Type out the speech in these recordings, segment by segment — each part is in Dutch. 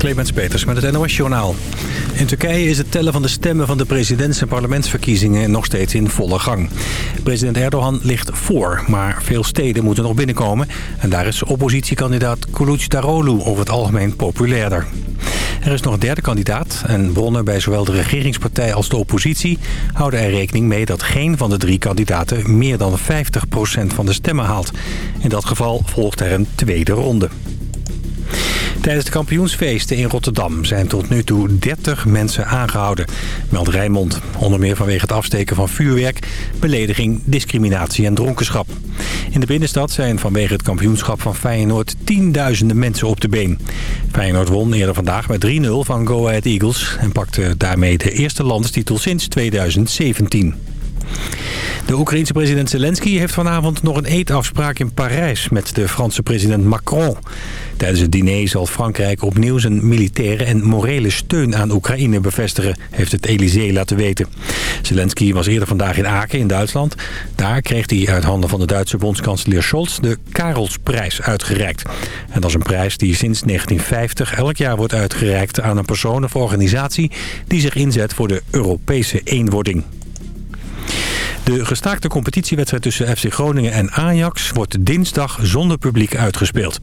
Clemens Peters met het NOS Journaal. In Turkije is het tellen van de stemmen van de presidents- en parlementsverkiezingen nog steeds in volle gang. President Erdogan ligt voor, maar veel steden moeten nog binnenkomen. En daar is oppositiekandidaat Kılıçdaroğlu over het algemeen populairder. Er is nog een derde kandidaat en bronnen bij zowel de regeringspartij als de oppositie houden er rekening mee dat geen van de drie kandidaten meer dan 50% van de stemmen haalt. In dat geval volgt er een tweede ronde. Tijdens de kampioensfeesten in Rotterdam zijn tot nu toe 30 mensen aangehouden, meldt Rijnmond. Onder meer vanwege het afsteken van vuurwerk, belediging, discriminatie en dronkenschap. In de binnenstad zijn vanwege het kampioenschap van Feyenoord tienduizenden mensen op de been. Feyenoord won eerder vandaag met 3-0 van Go Ahead Eagles en pakte daarmee de eerste landstitel sinds 2017. De Oekraïense president Zelensky heeft vanavond nog een eetafspraak in Parijs met de Franse president Macron. Tijdens het diner zal Frankrijk opnieuw zijn militaire en morele steun aan Oekraïne bevestigen, heeft het Elysée laten weten. Zelensky was eerder vandaag in Aken in Duitsland. Daar kreeg hij uit handen van de Duitse bondskanselier Scholz de Karelsprijs uitgereikt. En dat is een prijs die sinds 1950 elk jaar wordt uitgereikt aan een persoon of organisatie die zich inzet voor de Europese eenwording. De gestaakte competitiewedstrijd tussen FC Groningen en Ajax wordt dinsdag zonder publiek uitgespeeld.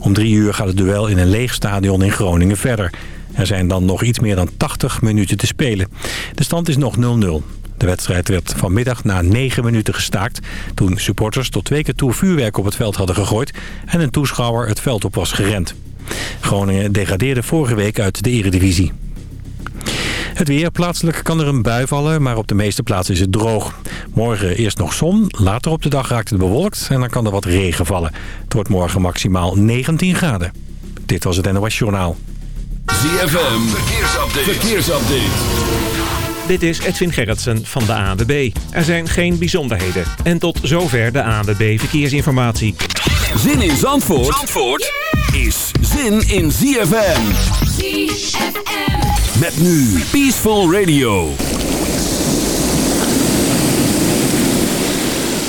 Om drie uur gaat het duel in een leeg stadion in Groningen verder. Er zijn dan nog iets meer dan 80 minuten te spelen. De stand is nog 0-0. De wedstrijd werd vanmiddag na 9 minuten gestaakt... toen supporters tot twee keer toe vuurwerk op het veld hadden gegooid... en een toeschouwer het veld op was gerend. Groningen degradeerde vorige week uit de eredivisie. Het weer. Plaatselijk kan er een bui vallen, maar op de meeste plaatsen is het droog. Morgen eerst nog zon, later op de dag raakt het bewolkt en dan kan er wat regen vallen. Het wordt morgen maximaal 19 graden. Dit was het NOS Journaal. ZFM, verkeersupdate. verkeersupdate. Dit is Edwin Gerritsen van de ANWB. Er zijn geen bijzonderheden. En tot zover de ANWB Verkeersinformatie. Zin in Zandvoort, Zandvoort is zin in ZFM. ZFM. Met nu Peaceful Radio.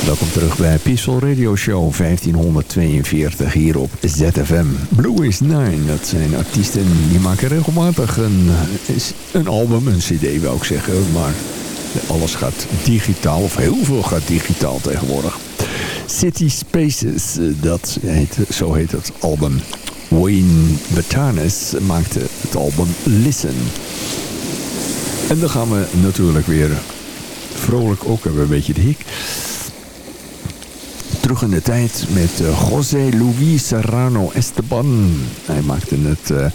Welkom terug bij Peaceful Radio Show 1542 hier op ZFM. Blue is Nine, dat zijn artiesten die maken regelmatig een, een album, een cd wil ik zeggen. Maar alles gaat digitaal, of heel veel gaat digitaal tegenwoordig. City Spaces, dat heet, zo heet het album. Wayne Batanes maakte het album Listen. En dan gaan we natuurlijk weer vrolijk ook hebben een beetje de hik. Terug in de tijd met uh, José Luis Serrano Esteban. Hij maakte het uh,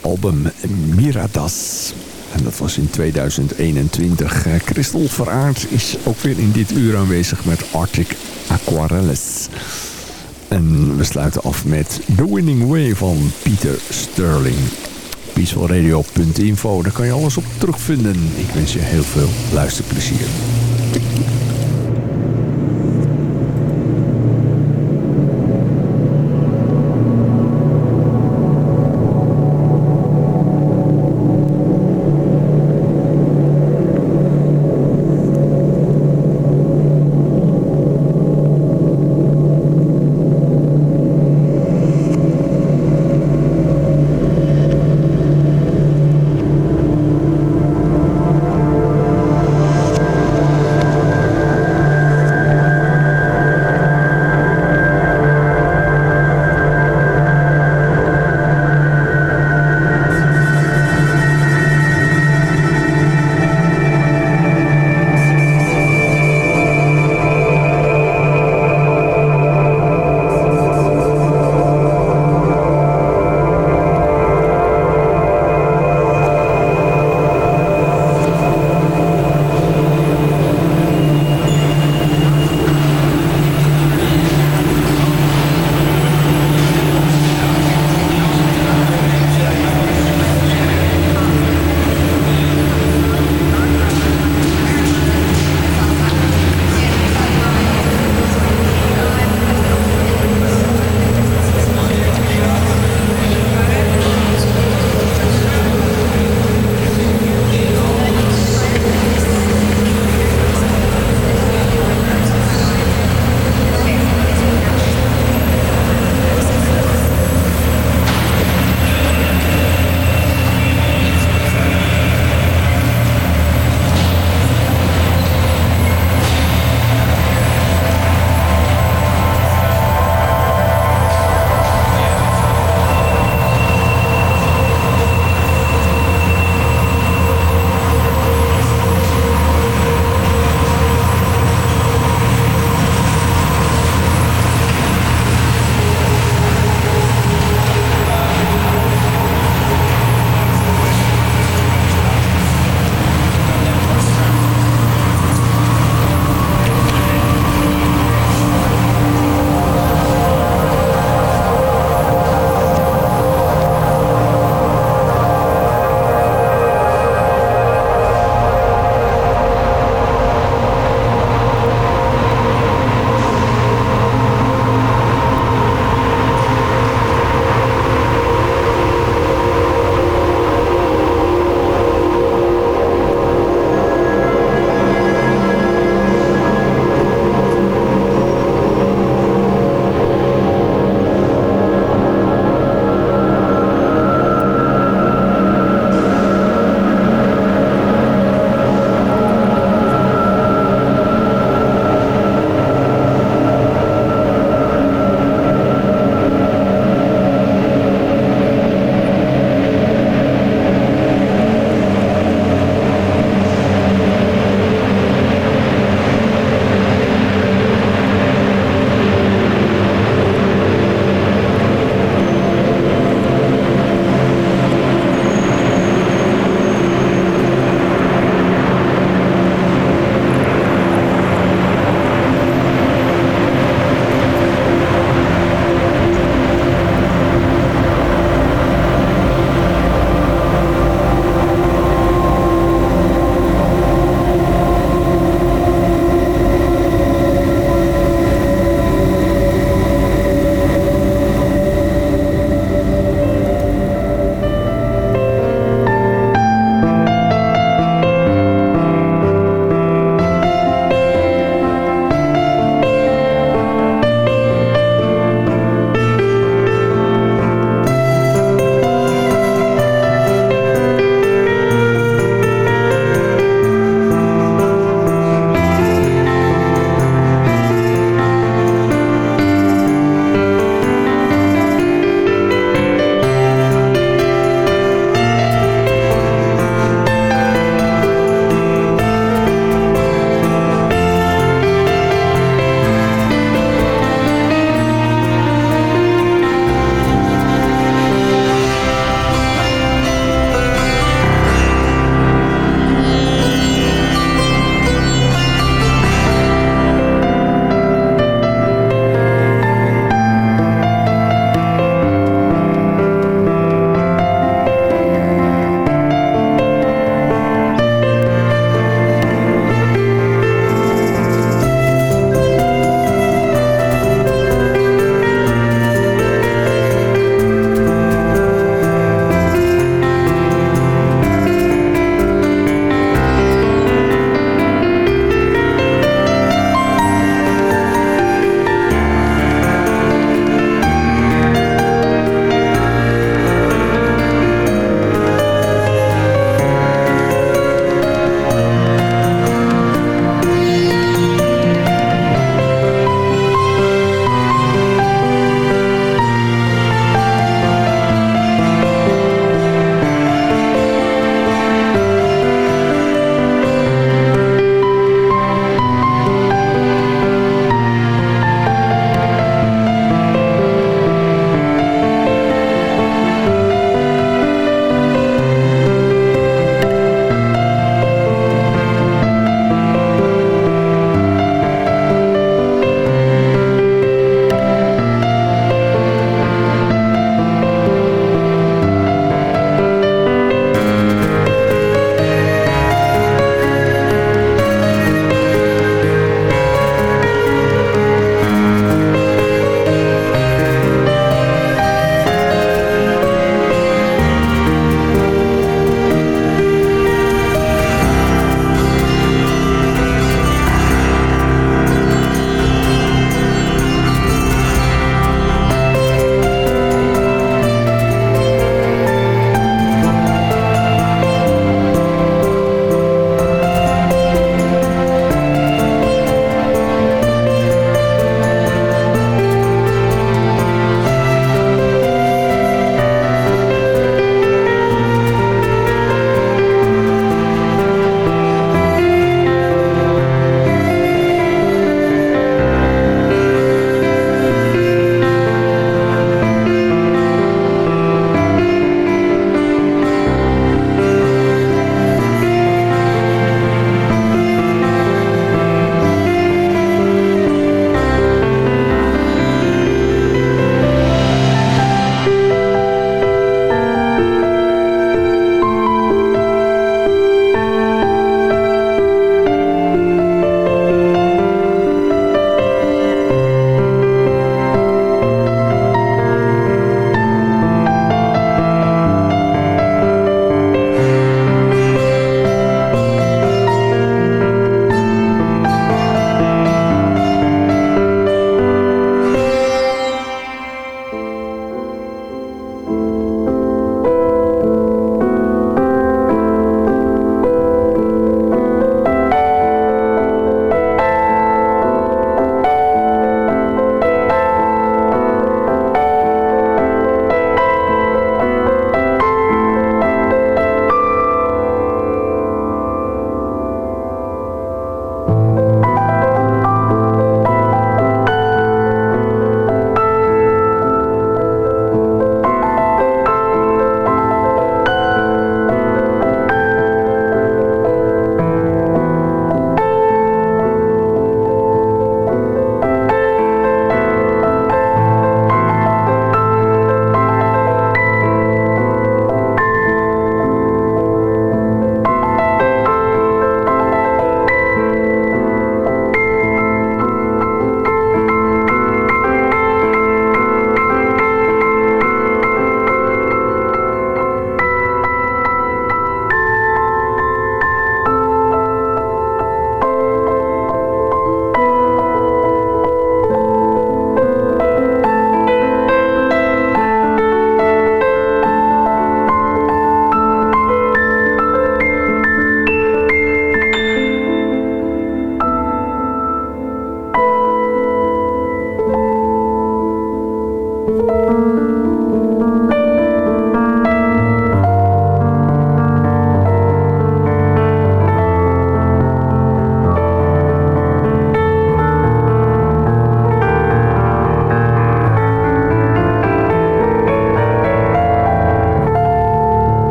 album Miradas. En dat was in 2021. Uh, Christel Veraard is ook weer in dit uur aanwezig met Arctic Aquarelles. En we sluiten af met The Winning Way van Peter Sterling. Peacefulradio.info, daar kan je alles op terugvinden. Ik wens je heel veel luisterplezier.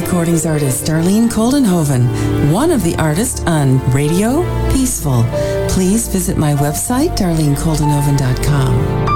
Recordings artist Darlene Coldenhoven, one of the artists on Radio Peaceful. Please visit my website, darlenecoldenhoven.com.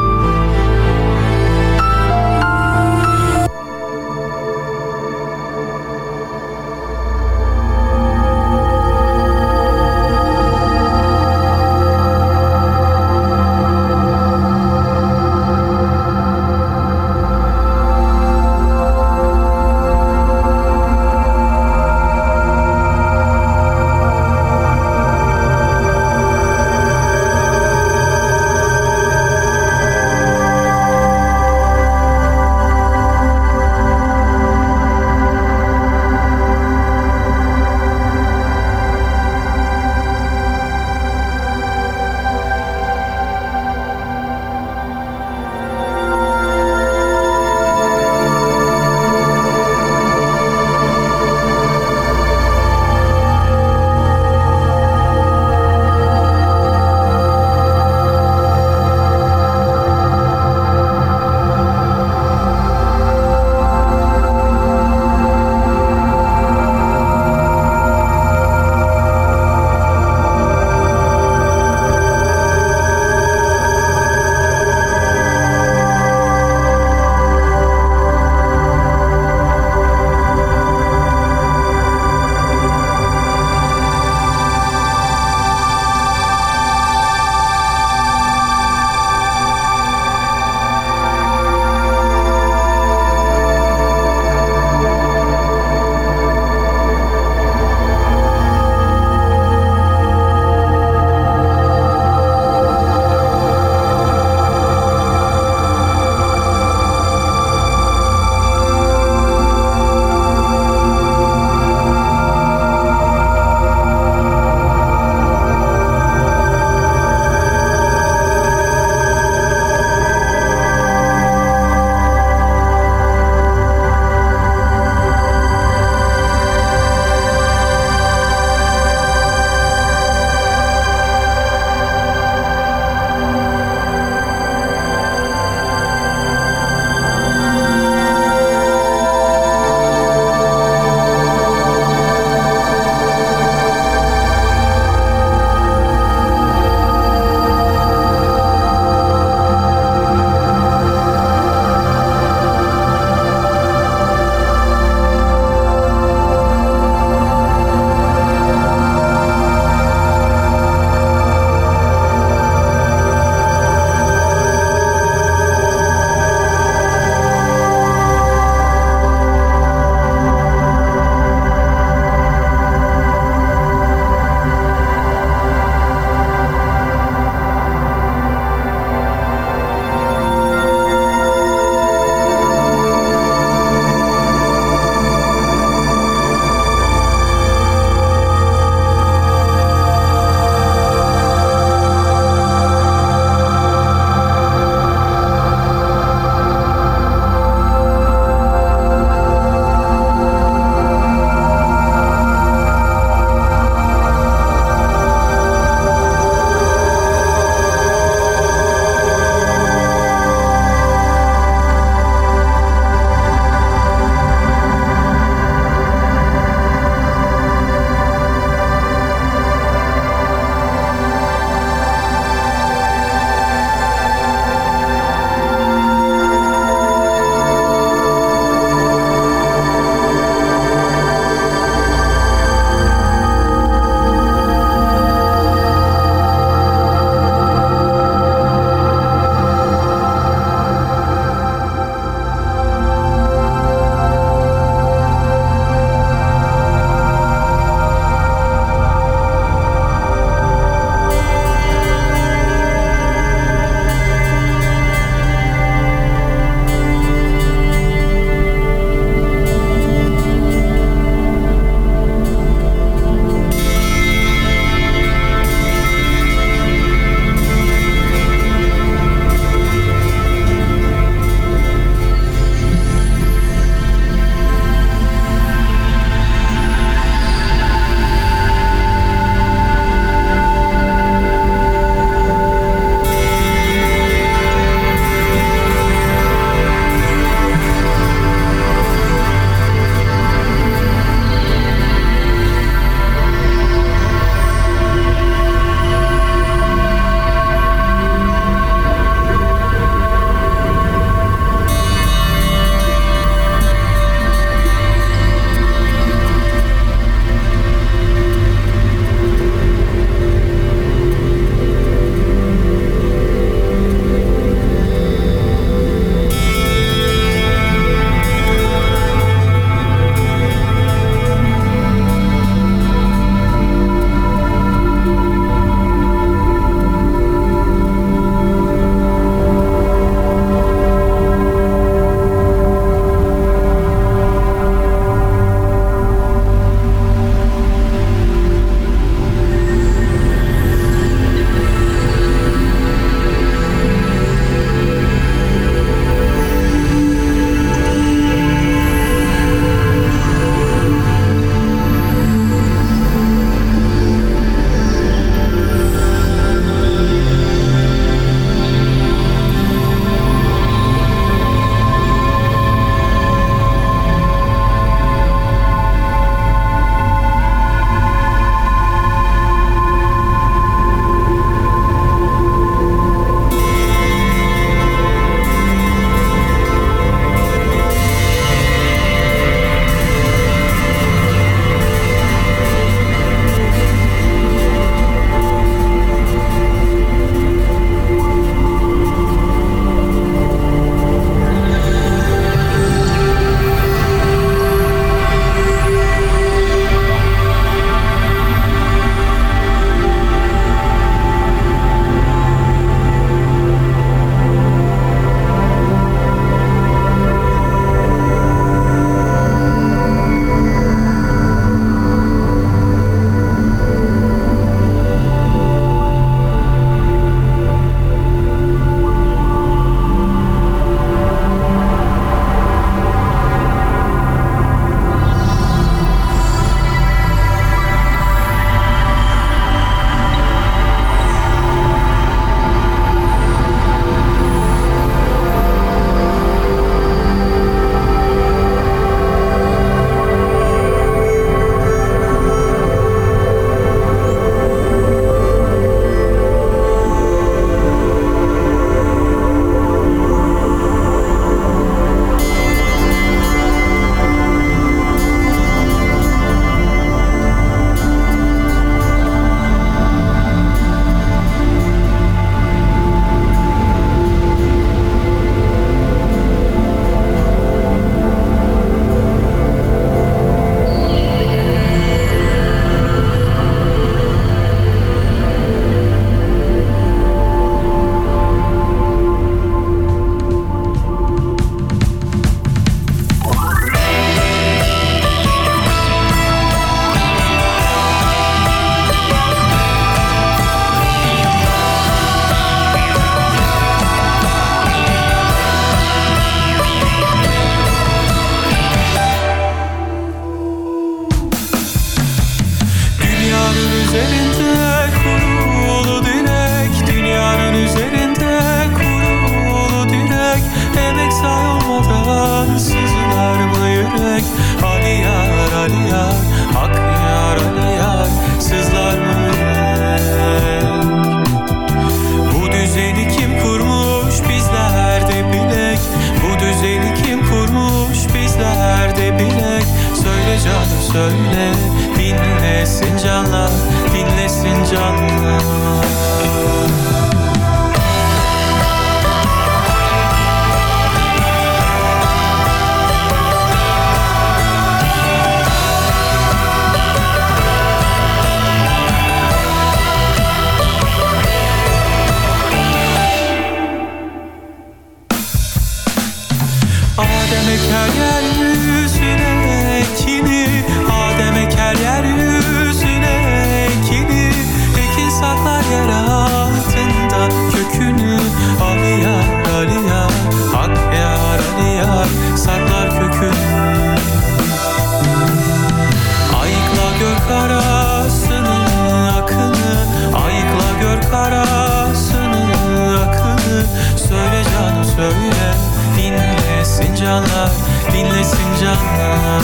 çalar Dinlesin canlar.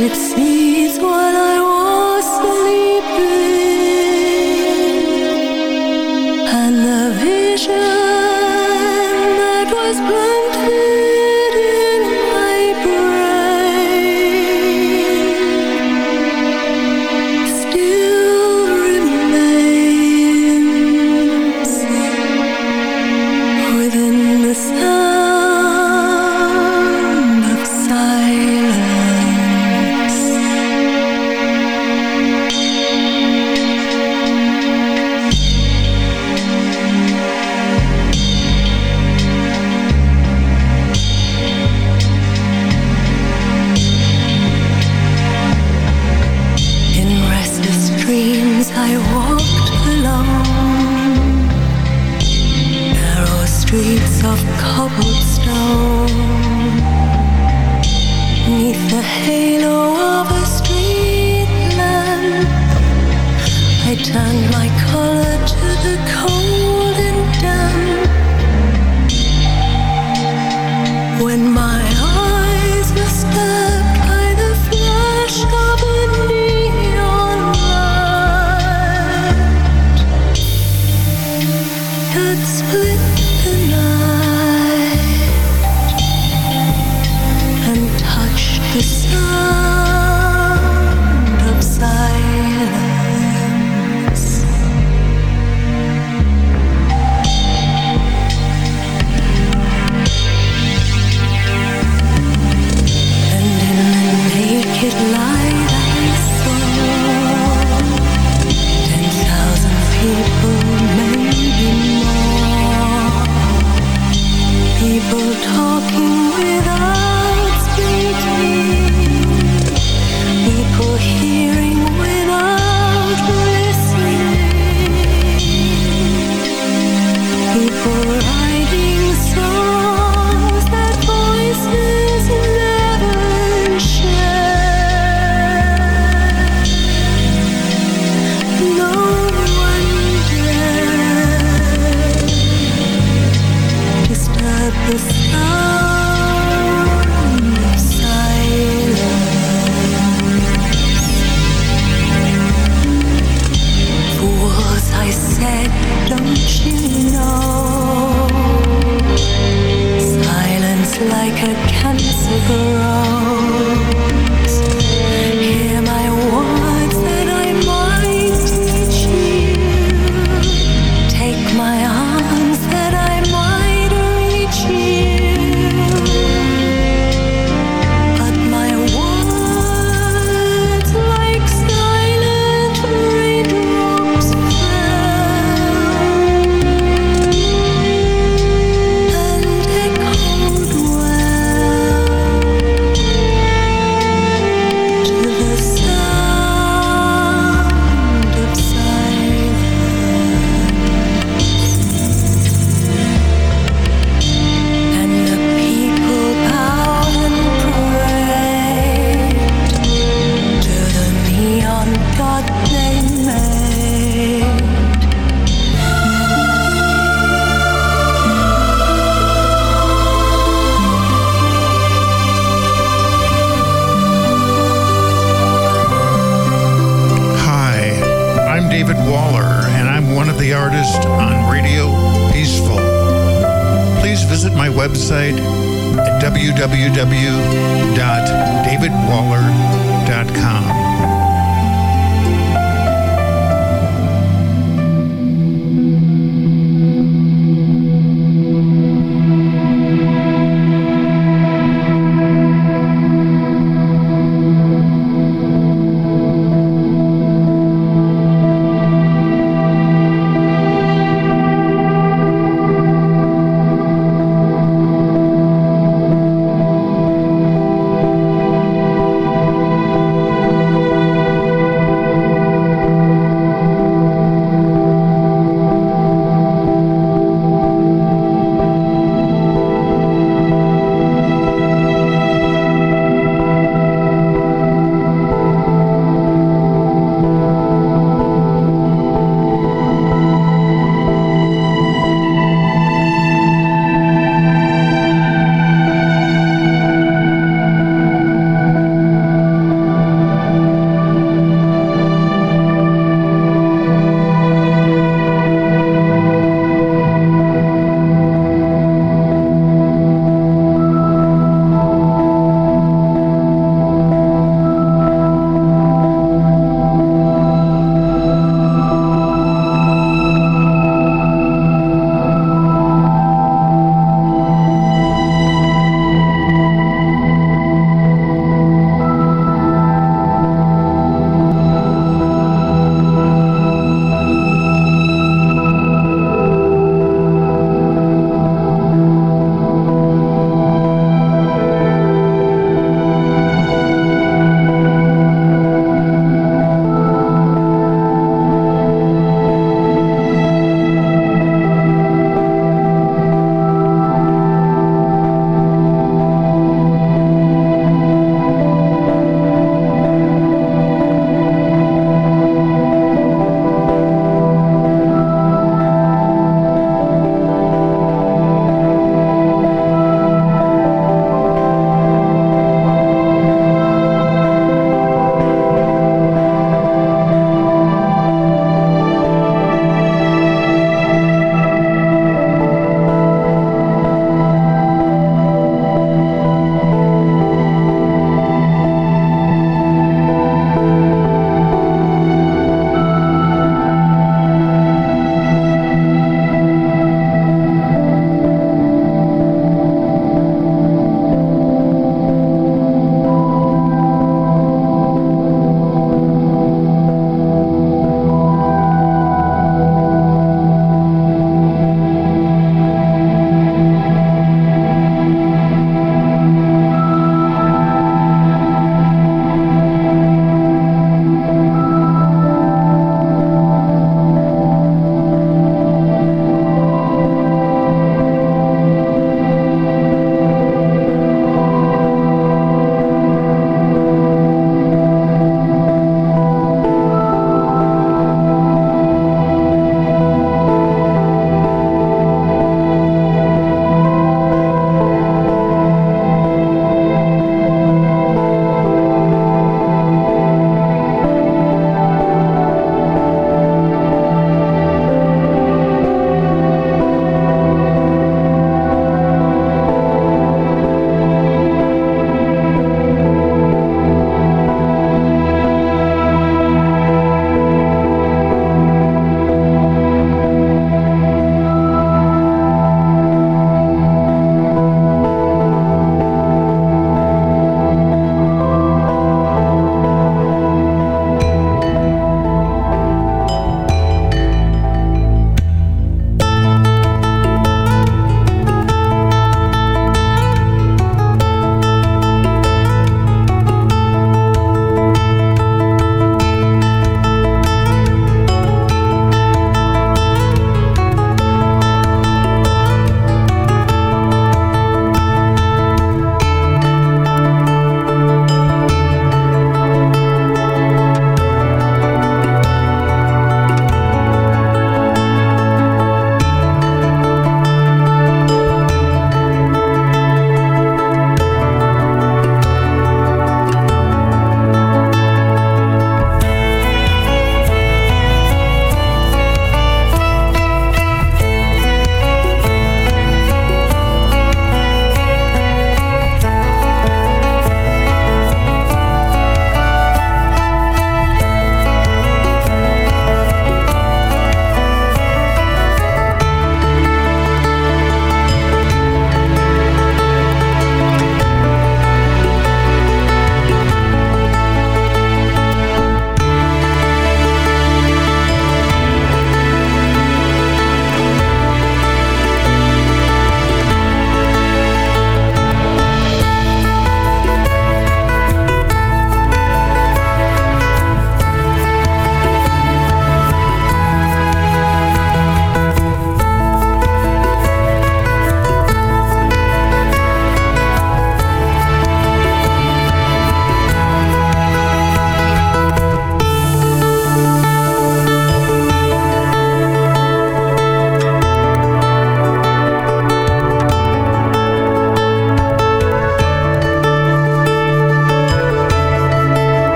it seems